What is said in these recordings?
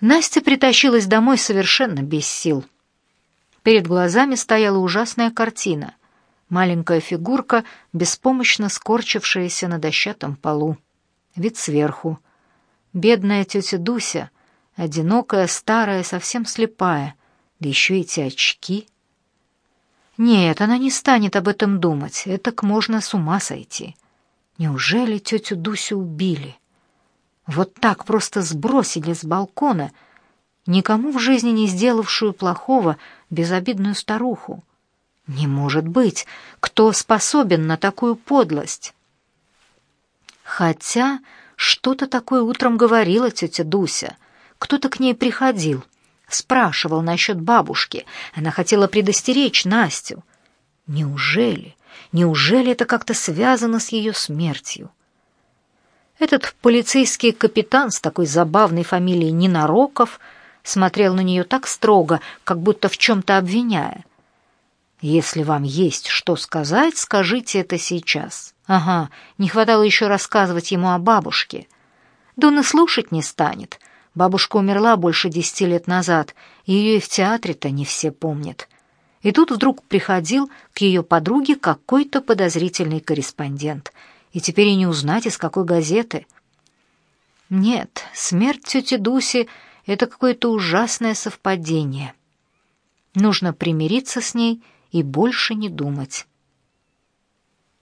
Настя притащилась домой совершенно без сил. Перед глазами стояла ужасная картина. Маленькая фигурка, беспомощно скорчившаяся на дощатом полу. Вид сверху. Бедная тетя Дуся, одинокая, старая, совсем слепая, да еще эти очки. Нет, она не станет об этом думать, этак можно с ума сойти. Неужели тетю Дусю убили? Вот так просто сбросили с балкона, никому в жизни не сделавшую плохого, безобидную старуху. Не может быть, кто способен на такую подлость? Хотя что-то такое утром говорила тетя Дуся. Кто-то к ней приходил, спрашивал насчет бабушки. Она хотела предостеречь Настю. Неужели, неужели это как-то связано с ее смертью? Этот полицейский капитан с такой забавной фамилией Ненароков смотрел на нее так строго, как будто в чем-то обвиняя. «Если вам есть что сказать, скажите это сейчас». Ага, не хватало еще рассказывать ему о бабушке. Да он и слушать не станет. Бабушка умерла больше десяти лет назад, ее и в театре-то не все помнят. И тут вдруг приходил к ее подруге какой-то подозрительный корреспондент. И теперь и не узнать, из какой газеты. Нет, смерть тети Дуси — это какое-то ужасное совпадение. Нужно примириться с ней и больше не думать.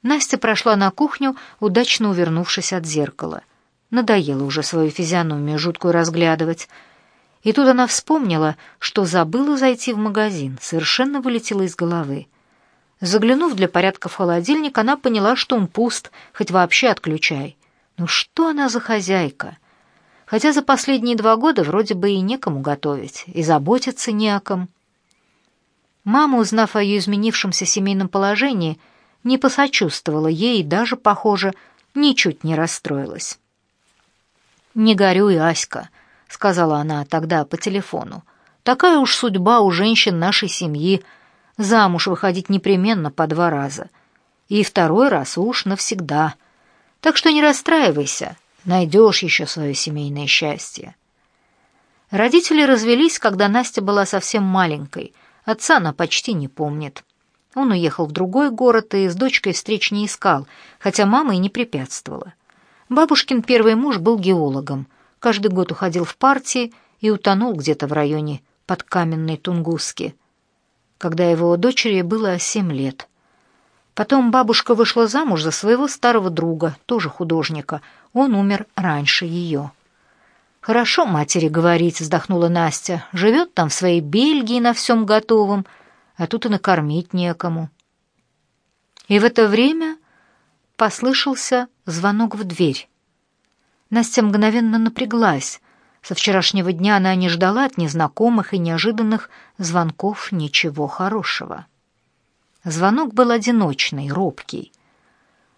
Настя прошла на кухню, удачно увернувшись от зеркала. Надоело уже свою физиономию жуткую разглядывать. И тут она вспомнила, что забыла зайти в магазин, совершенно вылетела из головы. Заглянув для порядка в холодильник, она поняла, что он пуст, хоть вообще отключай. Ну что она за хозяйка? Хотя за последние два года вроде бы и некому готовить, и заботиться не о ком. Мама, узнав о ее изменившемся семейном положении, не посочувствовала ей и даже, похоже, ничуть не расстроилась. «Не горюй, Аська», — сказала она тогда по телефону. «Такая уж судьба у женщин нашей семьи. Замуж выходить непременно по два раза. И второй раз уж навсегда. Так что не расстраивайся, найдешь еще свое семейное счастье». Родители развелись, когда Настя была совсем маленькой. Отца она почти не помнит. Он уехал в другой город и с дочкой встреч не искал, хотя мама и не препятствовала. Бабушкин первый муж был геологом, каждый год уходил в партии и утонул где-то в районе под каменной Тунгуски, когда его дочери было семь лет. Потом бабушка вышла замуж за своего старого друга, тоже художника. Он умер раньше ее. «Хорошо матери говорить», — вздохнула Настя. «Живет там в своей Бельгии на всем готовом, а тут и накормить некому. И в это время послышался звонок в дверь. Настя мгновенно напряглась. Со вчерашнего дня она не ждала от незнакомых и неожиданных звонков ничего хорошего. Звонок был одиночный, робкий.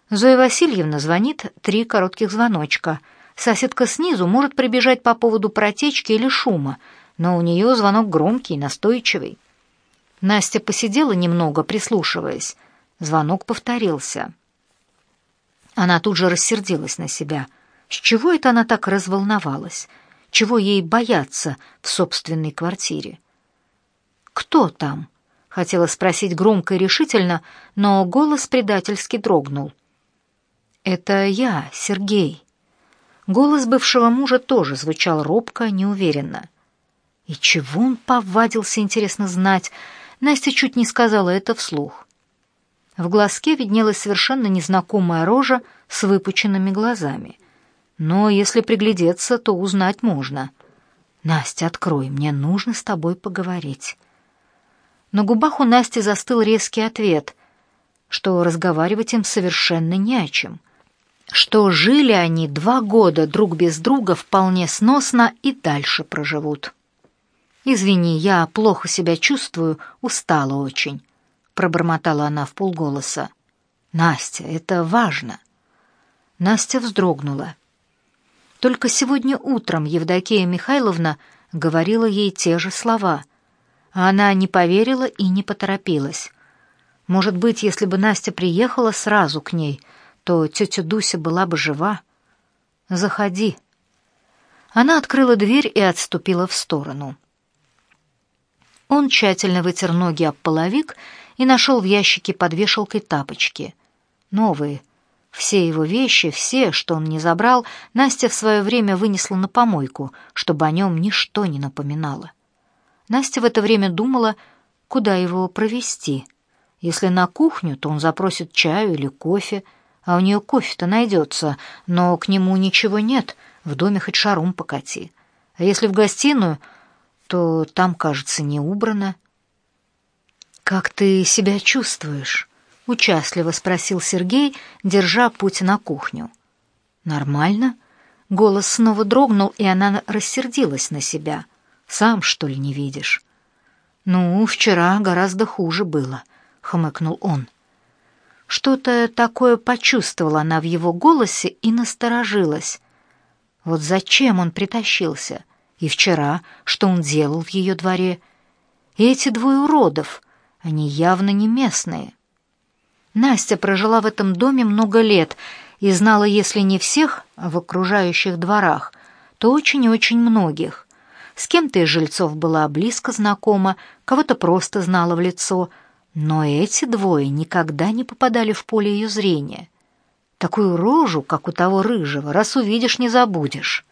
Зоя Васильевна звонит три коротких звоночка. Соседка снизу может прибежать по поводу протечки или шума, но у нее звонок громкий, настойчивый. Настя посидела немного, прислушиваясь. Звонок повторился. Она тут же рассердилась на себя. С чего это она так разволновалась? Чего ей бояться в собственной квартире? «Кто там?» — хотела спросить громко и решительно, но голос предательски дрогнул. «Это я, Сергей». Голос бывшего мужа тоже звучал робко, неуверенно. И чего он повадился, интересно знать, Настя чуть не сказала это вслух. В глазке виднелась совершенно незнакомая рожа с выпученными глазами. Но если приглядеться, то узнать можно. «Настя, открой, мне нужно с тобой поговорить». На губах у Насти застыл резкий ответ, что разговаривать им совершенно не о чем, что жили они два года друг без друга вполне сносно и дальше проживут. «Извини, я плохо себя чувствую, устала очень», — пробормотала она в полголоса. «Настя, это важно». Настя вздрогнула. Только сегодня утром Евдокия Михайловна говорила ей те же слова, а она не поверила и не поторопилась. Может быть, если бы Настя приехала сразу к ней, то тетя Дуся была бы жива. «Заходи», Она открыла дверь и отступила в сторону. Он тщательно вытер ноги об половик и нашел в ящике под вешалкой тапочки. Новые. Все его вещи, все, что он не забрал, Настя в свое время вынесла на помойку, чтобы о нем ничто не напоминало. Настя в это время думала, куда его провести. Если на кухню, то он запросит чаю или кофе, а у нее кофе-то найдется, но к нему ничего нет, в доме хоть шаром покати. А если в гостиную, то там, кажется, не убрано. «Как ты себя чувствуешь?» — участливо спросил Сергей, держа путь на кухню. «Нормально?» Голос снова дрогнул, и она рассердилась на себя. «Сам, что ли, не видишь?» «Ну, вчера гораздо хуже было», — хмыкнул он. Что-то такое почувствовала она в его голосе и насторожилась. Вот зачем он притащился? И вчера, что он делал в ее дворе? И эти двое уродов — они явно не местные. Настя прожила в этом доме много лет и знала, если не всех в окружающих дворах, то очень и очень многих. С кем-то из жильцов была близко знакома, кого-то просто знала в лицо, но эти двое никогда не попадали в поле ее зрения. Такую рожу, как у того рыжего, раз увидишь, не забудешь.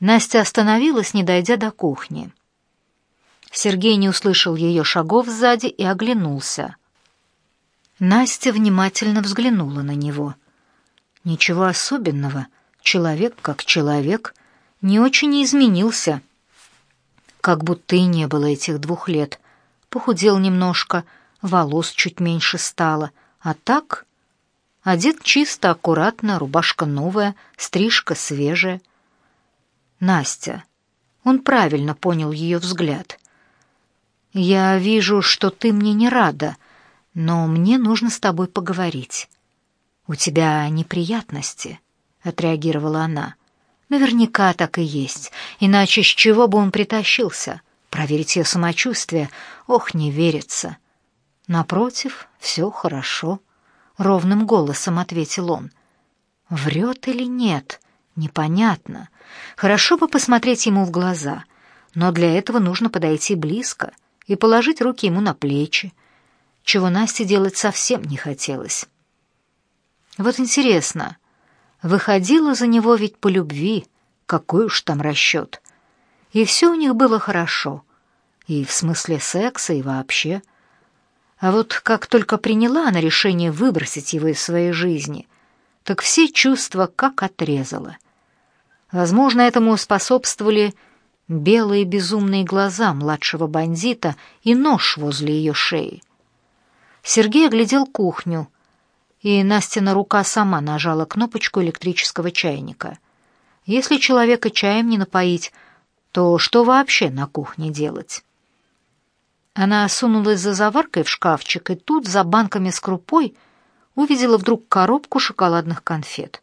Настя остановилась, не дойдя до кухни. Сергей не услышал ее шагов сзади и оглянулся. Настя внимательно взглянула на него. Ничего особенного, человек как человек, не очень изменился. Как будто и не было этих двух лет. Похудел немножко, волос чуть меньше стало, а так... Одет чисто, аккуратно, рубашка новая, стрижка свежая. Настя. Он правильно понял ее взгляд. «Я вижу, что ты мне не рада, но мне нужно с тобой поговорить». «У тебя неприятности», — отреагировала она. «Наверняка так и есть, иначе с чего бы он притащился? Проверить ее самочувствие? Ох, не верится». «Напротив, все хорошо», — ровным голосом ответил он. «Врет или нет? Непонятно. Хорошо бы посмотреть ему в глаза, но для этого нужно подойти близко» и положить руки ему на плечи, чего Насте делать совсем не хотелось. Вот интересно, выходила за него ведь по любви, какой уж там расчет. И все у них было хорошо, и в смысле секса, и вообще. А вот как только приняла она решение выбросить его из своей жизни, так все чувства как отрезала. Возможно, этому способствовали белые безумные глаза младшего бандита и нож возле ее шеи. Сергей оглядел кухню, и Настина рука сама нажала кнопочку электрического чайника. Если человека чаем не напоить, то что вообще на кухне делать? Она сунулась за заваркой в шкафчик, и тут, за банками с крупой, увидела вдруг коробку шоколадных конфет.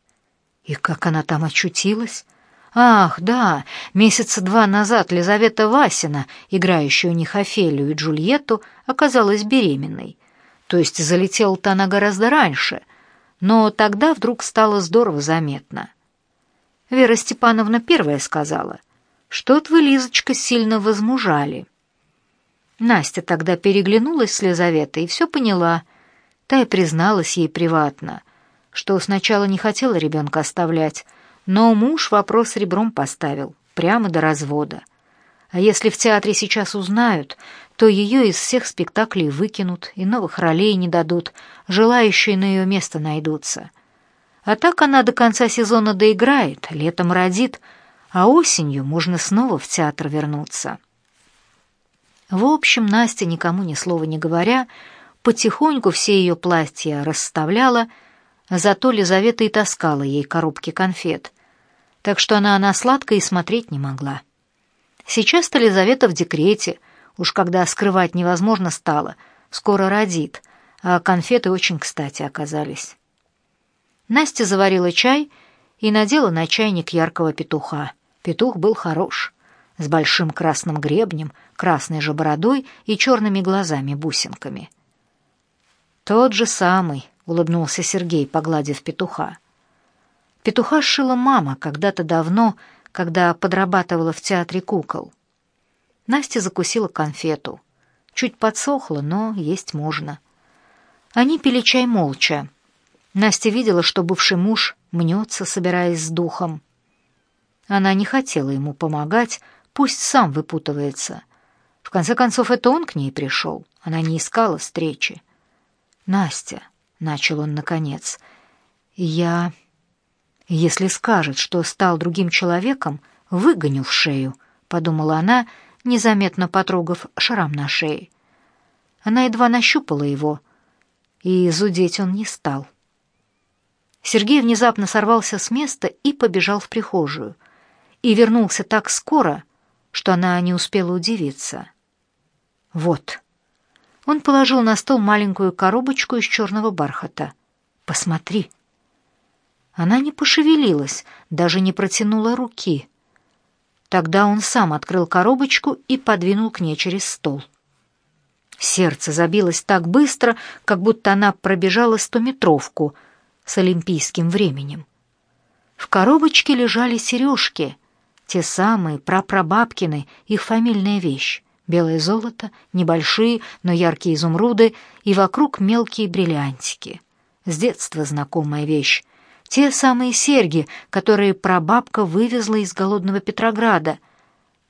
И как она там очутилась? Ах, да, месяца два назад Лизавета Васина, играющая у них Офелию и Джульетту, оказалась беременной. То есть залетела-то она гораздо раньше, но тогда вдруг стало здорово заметно. Вера Степановна первая сказала, что-то вы, Лизочка, сильно возмужали. Настя тогда переглянулась с Лизаветой и все поняла. Та и призналась ей приватно, что сначала не хотела ребенка оставлять, но муж вопрос ребром поставил, прямо до развода. А если в театре сейчас узнают, то ее из всех спектаклей выкинут и новых ролей не дадут, желающие на ее место найдутся. А так она до конца сезона доиграет, летом родит, а осенью можно снова в театр вернуться. В общем, Настя, никому ни слова не говоря, потихоньку все ее платья расставляла, зато Лизавета и таскала ей коробки конфет, так что она на сладкое и смотреть не могла. Сейчас-то Лизавета в декрете, уж когда скрывать невозможно стало, скоро родит, а конфеты очень кстати оказались. Настя заварила чай и надела на чайник яркого петуха. Петух был хорош, с большим красным гребнем, красной же бородой и черными глазами-бусинками. «Тот же самый», — улыбнулся Сергей, погладив петуха. Петуха сшила мама когда-то давно, когда подрабатывала в театре кукол. Настя закусила конфету. Чуть подсохла, но есть можно. Они пили чай молча. Настя видела, что бывший муж мнется, собираясь с духом. Она не хотела ему помогать, пусть сам выпутывается. В конце концов, это он к ней пришел. Она не искала встречи. «Настя», — начал он наконец, — «я...» «Если скажет, что стал другим человеком, выгоню в шею», — подумала она, незаметно потрогав шрам на шее. Она едва нащупала его, и зудеть он не стал. Сергей внезапно сорвался с места и побежал в прихожую. И вернулся так скоро, что она не успела удивиться. «Вот». Он положил на стол маленькую коробочку из черного бархата. «Посмотри». Она не пошевелилась, даже не протянула руки. Тогда он сам открыл коробочку и подвинул к ней через стол. Сердце забилось так быстро, как будто она пробежала стометровку с олимпийским временем. В коробочке лежали сережки, те самые прапрабабкины, их фамильная вещь. Белое золото, небольшие, но яркие изумруды и вокруг мелкие бриллиантики. С детства знакомая вещь. Те самые серьги, которые прабабка вывезла из голодного Петрограда,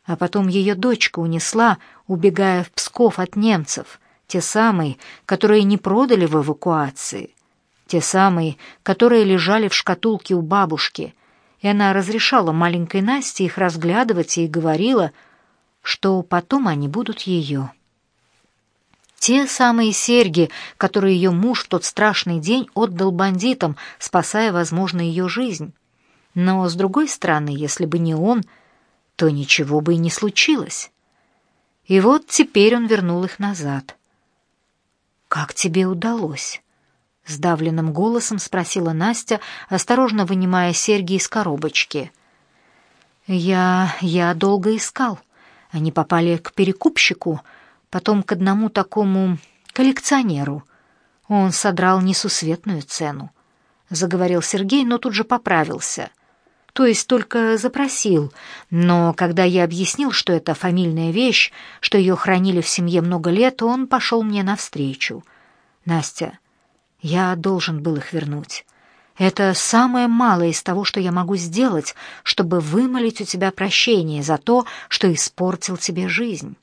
а потом ее дочка унесла, убегая в Псков от немцев. Те самые, которые не продали в эвакуации. Те самые, которые лежали в шкатулке у бабушки. И она разрешала маленькой Насте их разглядывать и говорила, что потом они будут ее. Те самые серьги, которые ее муж в тот страшный день отдал бандитам, спасая, возможно, ее жизнь. Но, с другой стороны, если бы не он, то ничего бы и не случилось. И вот теперь он вернул их назад. «Как тебе удалось?» — сдавленным голосом спросила Настя, осторожно вынимая серьги из коробочки. «Я... я долго искал. Они попали к перекупщику, потом к одному такому коллекционеру. Он содрал несусветную цену. Заговорил Сергей, но тут же поправился. То есть только запросил, но когда я объяснил, что это фамильная вещь, что ее хранили в семье много лет, он пошел мне навстречу. «Настя, я должен был их вернуть. Это самое малое из того, что я могу сделать, чтобы вымолить у тебя прощение за то, что испортил тебе жизнь».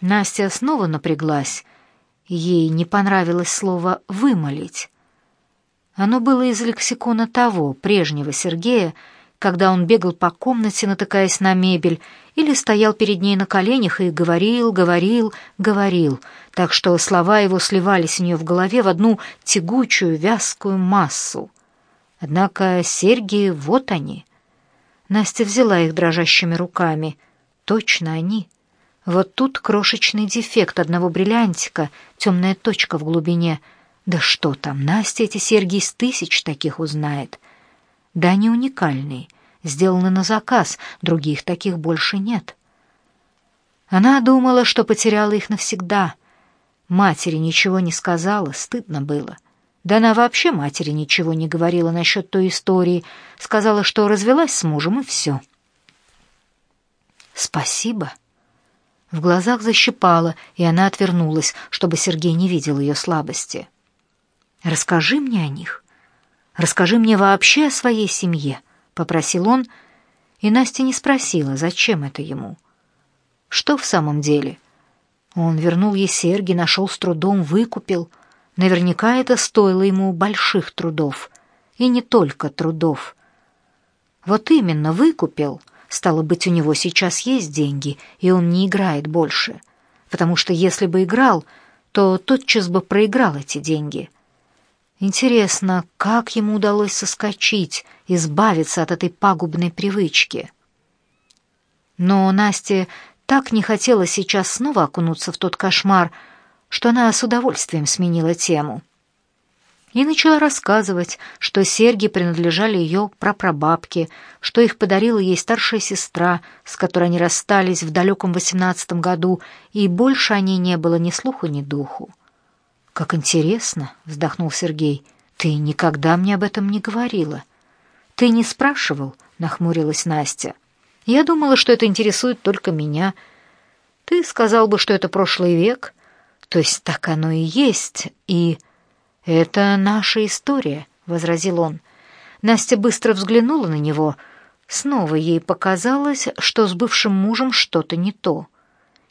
Настя снова напряглась. Ей не понравилось слово «вымолить». Оно было из лексикона того, прежнего Сергея, когда он бегал по комнате, натыкаясь на мебель, или стоял перед ней на коленях и говорил, говорил, говорил, так что слова его сливались у нее в голове в одну тягучую, вязкую массу. Однако серьги, вот они. Настя взяла их дрожащими руками. Точно они — вот тут крошечный дефект одного бриллиантика, темная точка в глубине. Да что там, Настя эти серьги из тысяч таких узнает. Да они уникальные, сделаны на заказ, других таких больше нет. Она думала, что потеряла их навсегда. Матери ничего не сказала, стыдно было. Да она вообще матери ничего не говорила насчет той истории, сказала, что развелась с мужем, и все. «Спасибо», в глазах защипала, и она отвернулась, чтобы Сергей не видел ее слабости. «Расскажи мне о них. Расскажи мне вообще о своей семье», — попросил он, и Настя не спросила, зачем это ему. Что в самом деле? Он вернул ей серьги, нашел с трудом, выкупил. Наверняка это стоило ему больших трудов. И не только трудов. Вот именно, выкупил — Стало быть, у него сейчас есть деньги, и он не играет больше. Потому что если бы играл, то тотчас бы проиграл эти деньги. Интересно, как ему удалось соскочить, избавиться от этой пагубной привычки? Но Насте так не хотела сейчас снова окунуться в тот кошмар, что она с удовольствием сменила тему и начала рассказывать, что серьги принадлежали ее прапрабабке, что их подарила ей старшая сестра, с которой они расстались в далеком восемнадцатом году, и больше о ней не было ни слуху, ни духу. «Как интересно!» — вздохнул Сергей. «Ты никогда мне об этом не говорила. «Ты не спрашивал?» — нахмурилась Настя. «Я думала, что это интересует только меня. Ты сказал бы, что это прошлый век. То есть так оно и есть, и...» «Это наша история», — возразил он. Настя быстро взглянула на него. Снова ей показалось, что с бывшим мужем что-то не то.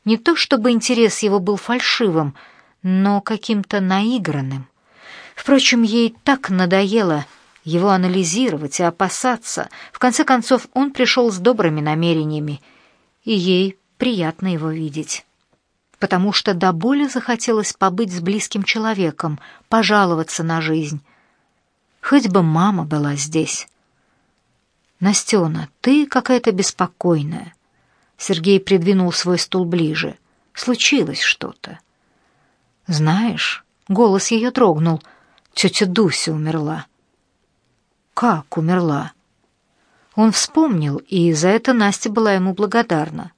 Не то чтобы интерес его был фальшивым, но каким-то наигранным. Впрочем, ей так надоело его анализировать и опасаться. В конце концов, он пришел с добрыми намерениями, и ей приятно его видеть. Потому что до боли захотелось побыть с близким человеком, пожаловаться на жизнь. Хоть бы мама была здесь. «Настена, ты какая-то беспокойная». Сергей придвинул свой стул ближе. «Случилось что-то». «Знаешь...» — голос ее дрогнул. «Тетя Дуся умерла». «Как умерла?» Он вспомнил, и за это Настя была ему благодарна.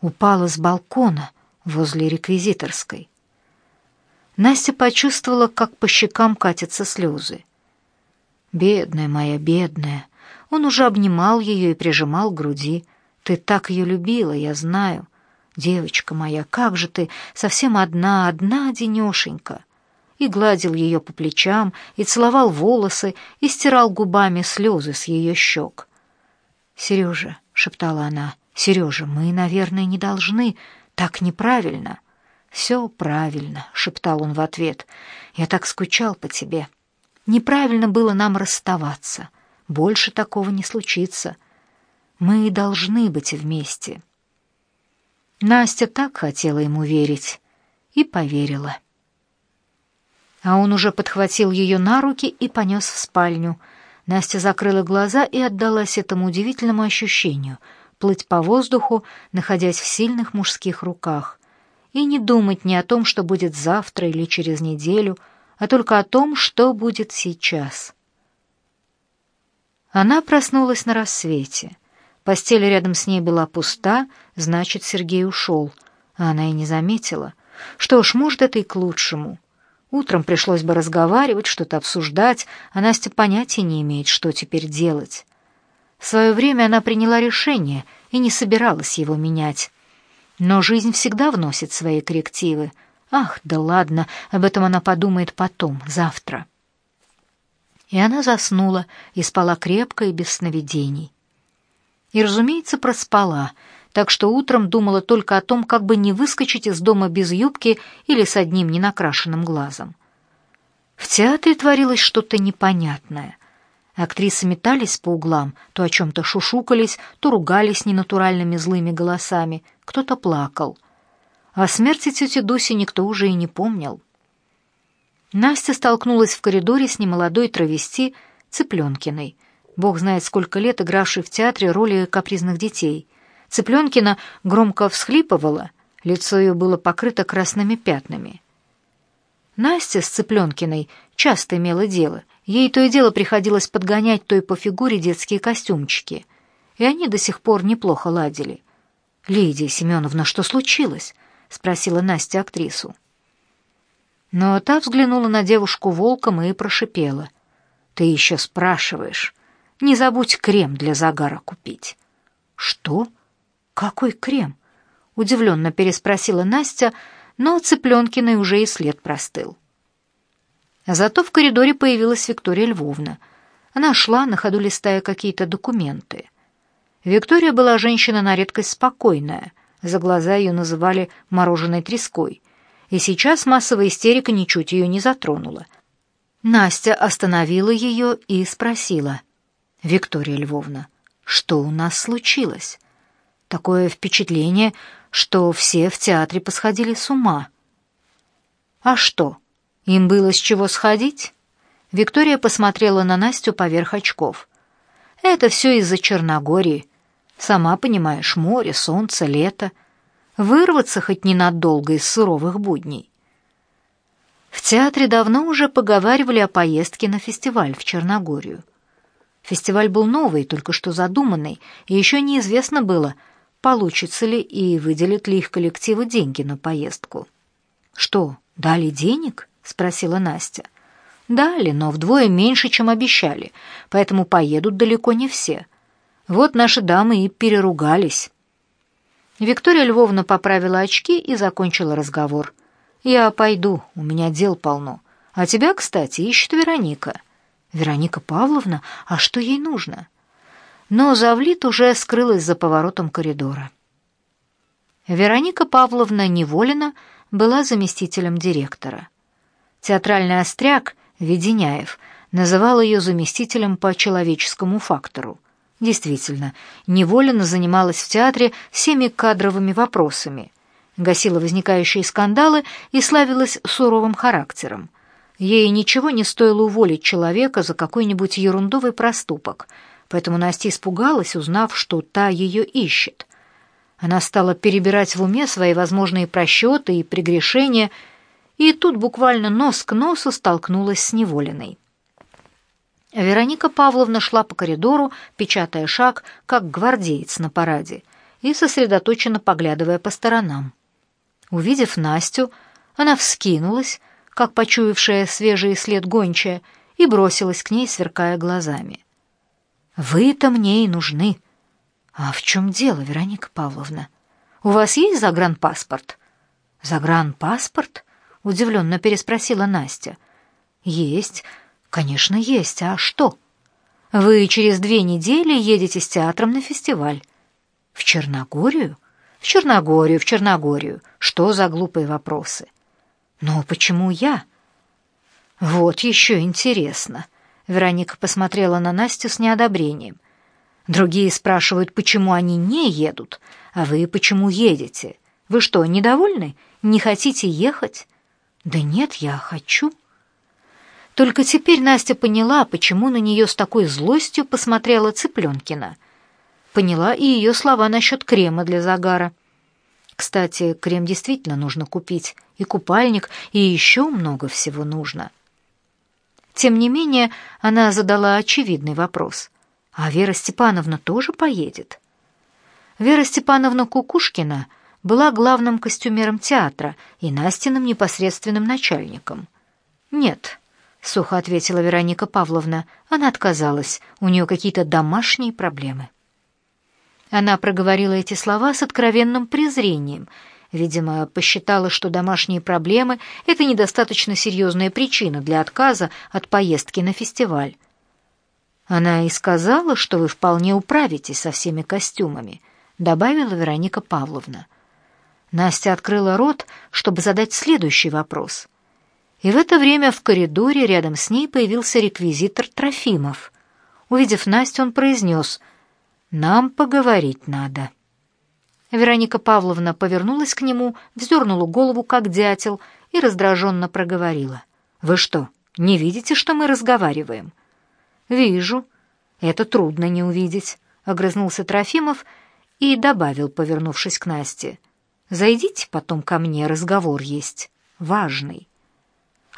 Упала с балкона возле реквизиторской. Настя почувствовала, как по щекам катятся слезы. «Бедная моя, бедная!» Он уже обнимал ее и прижимал к груди. «Ты так ее любила, я знаю. Девочка моя, как же ты совсем одна, одна денешенька!» и гладил ее по плечам, и целовал волосы, и стирал губами слезы с ее щек. «Сережа», — шептала она, — «Сережа, мы, наверное, не должны, так неправильно». «Все правильно», — шептал он в ответ, — «я так скучал по тебе. Неправильно было нам расставаться. Больше такого не случится. Мы должны быть вместе». Настя так хотела ему верить и поверила а он уже подхватил ее на руки и понес в спальню. Настя закрыла глаза и отдалась этому удивительному ощущению — плыть по воздуху, находясь в сильных мужских руках, и не думать ни о том, что будет завтра или через неделю, а только о том, что будет сейчас. Она проснулась на рассвете. Постель рядом с ней была пуста, значит, Сергей ушел, а она и не заметила. Что ж, может, это и к лучшему. Утром пришлось бы разговаривать, что-то обсуждать, а Настя понятия не имеет, что теперь делать. В свое время она приняла решение и не собиралась его менять. Но жизнь всегда вносит свои коррективы. Ах, да ладно, об этом она подумает потом, завтра. И она заснула и спала крепко и без сновидений. И, разумеется, проспала — так что утром думала только о том, как бы не выскочить из дома без юбки или с одним ненакрашенным глазом. В театре творилось что-то непонятное. Актрисы метались по углам, то о чем-то шушукались, то ругались ненатуральными злыми голосами, кто-то плакал. О смерти тети Дуси никто уже и не помнил. Настя столкнулась в коридоре с немолодой травести Цыпленкиной, бог знает сколько лет игравшей в театре роли капризных детей — Цыпленкина громко всхлипывала, лицо ее было покрыто красными пятнами. Настя с Цыпленкиной часто имела дело. Ей то и дело приходилось подгонять той по фигуре детские костюмчики. И они до сих пор неплохо ладили. «Лидия Семеновна, что случилось?» — спросила Настя актрису. Но та взглянула на девушку волком и прошипела. «Ты еще спрашиваешь. Не забудь крем для загара купить». «Что?» «Какой крем?» — удивленно переспросила Настя, но Цыпленкиной уже и след простыл. Зато в коридоре появилась Виктория Львовна. Она шла, на ходу листая какие-то документы. Виктория была женщина на редкость спокойная, за глаза ее называли «мороженой треской», и сейчас массовая истерика ничуть ее не затронула. Настя остановила ее и спросила. «Виктория Львовна, что у нас случилось?» Такое впечатление, что все в театре посходили с ума. А что, им было с чего сходить? Виктория посмотрела на Настю поверх очков. Это все из-за Черногории. Сама понимаешь, море, солнце, лето. Вырваться хоть ненадолго из суровых будней. В театре давно уже поговаривали о поездке на фестиваль в Черногорию. Фестиваль был новый, только что задуманный, и еще неизвестно было, получится ли и выделят ли их коллективы деньги на поездку. «Что, дали денег?» — спросила Настя. Дали, но вдвое меньше, чем обещали, поэтому поедут далеко не все. Вот наши дамы и переругались. Виктория Львовна поправила очки и закончила разговор. «Я пойду, у меня дел полно. А тебя, кстати, ищет Вероника». «Вероника Павловна? А что ей нужно?» Но Завлит уже скрылась за поворотом коридора. Вероника Павловна Неволина была заместителем директора. Театральный остряк Веденяев называл ее заместителем по человеческому фактору. Действительно, Неволина занималась в театре всеми кадровыми вопросами, гасила возникающие скандалы и славилась суровым характером. Ей ничего не стоило уволить человека за какой-нибудь ерундовый проступок, поэтому Настя испугалась, узнав, что та ее ищет. Она стала перебирать в уме свои возможные просчеты и прегрешения, и тут буквально нос к носу столкнулась с Неволиной. Вероника Павловна шла по коридору, печатая шаг, как гвардеец на параде, и сосредоточенно поглядывая по сторонам. Увидев Настю, она вскинулась, как почуявшая свежий след гончая, и бросилась к ней, сверкая глазами. «Вы-то мне и нужны!» «А в чем дело, Вероника Павловна? У вас есть загранпаспорт?» «Загранпаспорт?» — удивленно переспросила Настя. «Есть. «Конечно, есть. А что?» «Вы через две недели едете с театром на фестиваль». «В Черногорию?» «В Черногорию, в Черногорию. Что за глупые вопросы?» «Но почему я?» «Вот еще интересно». Вероника посмотрела на Настю с неодобрением. «Другие спрашивают, почему они не едут, а вы почему едете? Вы что, недовольны? Не хотите ехать?» «Да нет, я хочу». Только теперь Настя поняла, почему на нее с такой злостью посмотрела Цыпленкина. Поняла и ее слова насчет крема для загара. Кстати, крем действительно нужно купить, и купальник, и еще много всего нужно. Тем не менее, она задала очевидный вопрос. А Вера Степановна тоже поедет? Вера Степановна Кукушкина была главным костюмером театра и Настиным непосредственным начальником. Нет, — сухо ответила Вероника Павловна. Она отказалась, у нее какие-то домашние проблемы. Она проговорила эти слова с откровенным презрением. Видимо, посчитала, что домашние проблемы — это недостаточно серьезная причина для отказа от поездки на фестиваль. Она и сказала, что вы вполне управитесь со всеми костюмами, добавила Вероника Павловна. Настя открыла рот, чтобы задать следующий вопрос — и в это время в коридоре рядом с ней появился реквизитор Трофимов. Увидев Настю, он произнес «Нам поговорить надо». Вероника Павловна повернулась к нему, вздернула голову, как дятел, и раздраженно проговорила. «Вы что, не видите, что мы разговариваем?» «Вижу. Это трудно не увидеть», — огрызнулся Трофимов и добавил, повернувшись к Насте. «Зайдите потом ко мне, разговор есть, важный».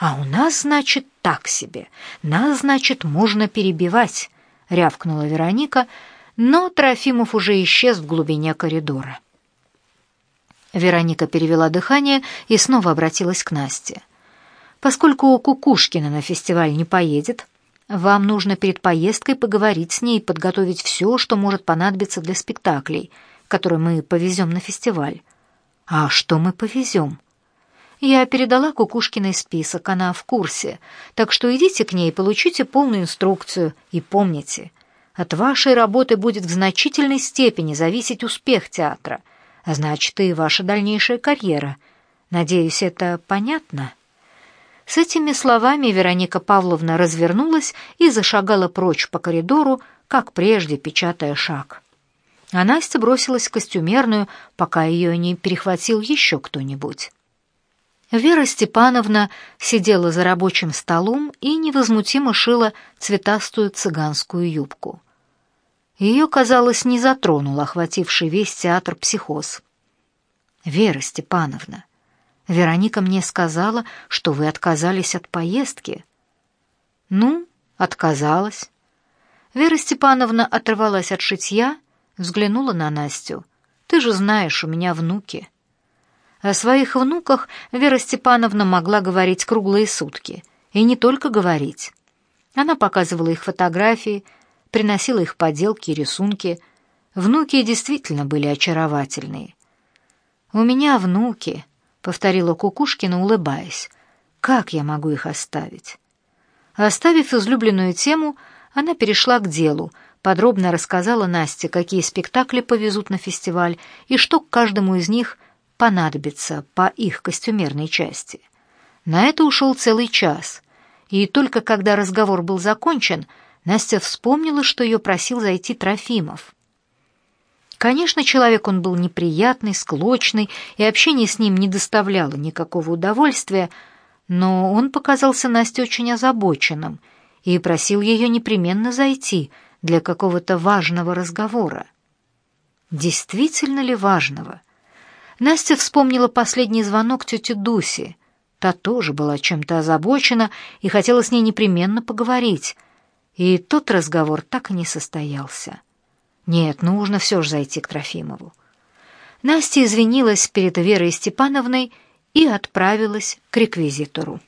«А у нас, значит, так себе. Нас, значит, можно перебивать», — рявкнула Вероника, но Трофимов уже исчез в глубине коридора. Вероника перевела дыхание и снова обратилась к Насте. «Поскольку Кукушкина на фестиваль не поедет, вам нужно перед поездкой поговорить с ней и подготовить все, что может понадобиться для спектаклей, которые мы повезем на фестиваль». «А что мы повезем?» Я передала Кукушкиной список, она в курсе, так что идите к ней, получите полную инструкцию и помните, от вашей работы будет в значительной степени зависеть успех театра, а значит и ваша дальнейшая карьера. Надеюсь, это понятно?» С этими словами Вероника Павловна развернулась и зашагала прочь по коридору, как прежде, печатая шаг. А Настя бросилась в костюмерную, пока ее не перехватил еще кто-нибудь. Вера Степановна сидела за рабочим столом и невозмутимо шила цветастую цыганскую юбку. Ее, казалось, не затронул охвативший весь театр психоз. «Вера Степановна, Вероника мне сказала, что вы отказались от поездки». «Ну, отказалась». Вера Степановна оторвалась от шитья, взглянула на Настю. «Ты же знаешь, у меня внуки». О своих внуках Вера Степановна могла говорить круглые сутки, И не только говорить. Она показывала их фотографии, приносила их поделки и рисунки. Внуки действительно были очаровательные. «У меня внуки», — повторила Кукушкина, улыбаясь. «Как я могу их оставить?» Оставив излюбленную тему, она перешла к делу, подробно рассказала Насте, какие спектакли повезут на фестиваль и что к каждому из них понадобится по их костюмерной части. На это ушел целый час, и только когда разговор был закончен, Настя вспомнила, что ее просил зайти Трофимов. Конечно, человек он был неприятный, склочный, и общение с ним не доставляло никакого удовольствия, но он показался Насте очень озабоченным и просил ее непременно зайти для какого-то важного разговора. Действительно ли важного? Настя вспомнила последний звонок тети Дуси. Та тоже была чем-то озабочена и хотела с ней непременно поговорить. И тот разговор так и не состоялся. Нет, нужно все же зайти к Трофимову. Настя извинилась перед Верой Степановной и отправилась к реквизитору.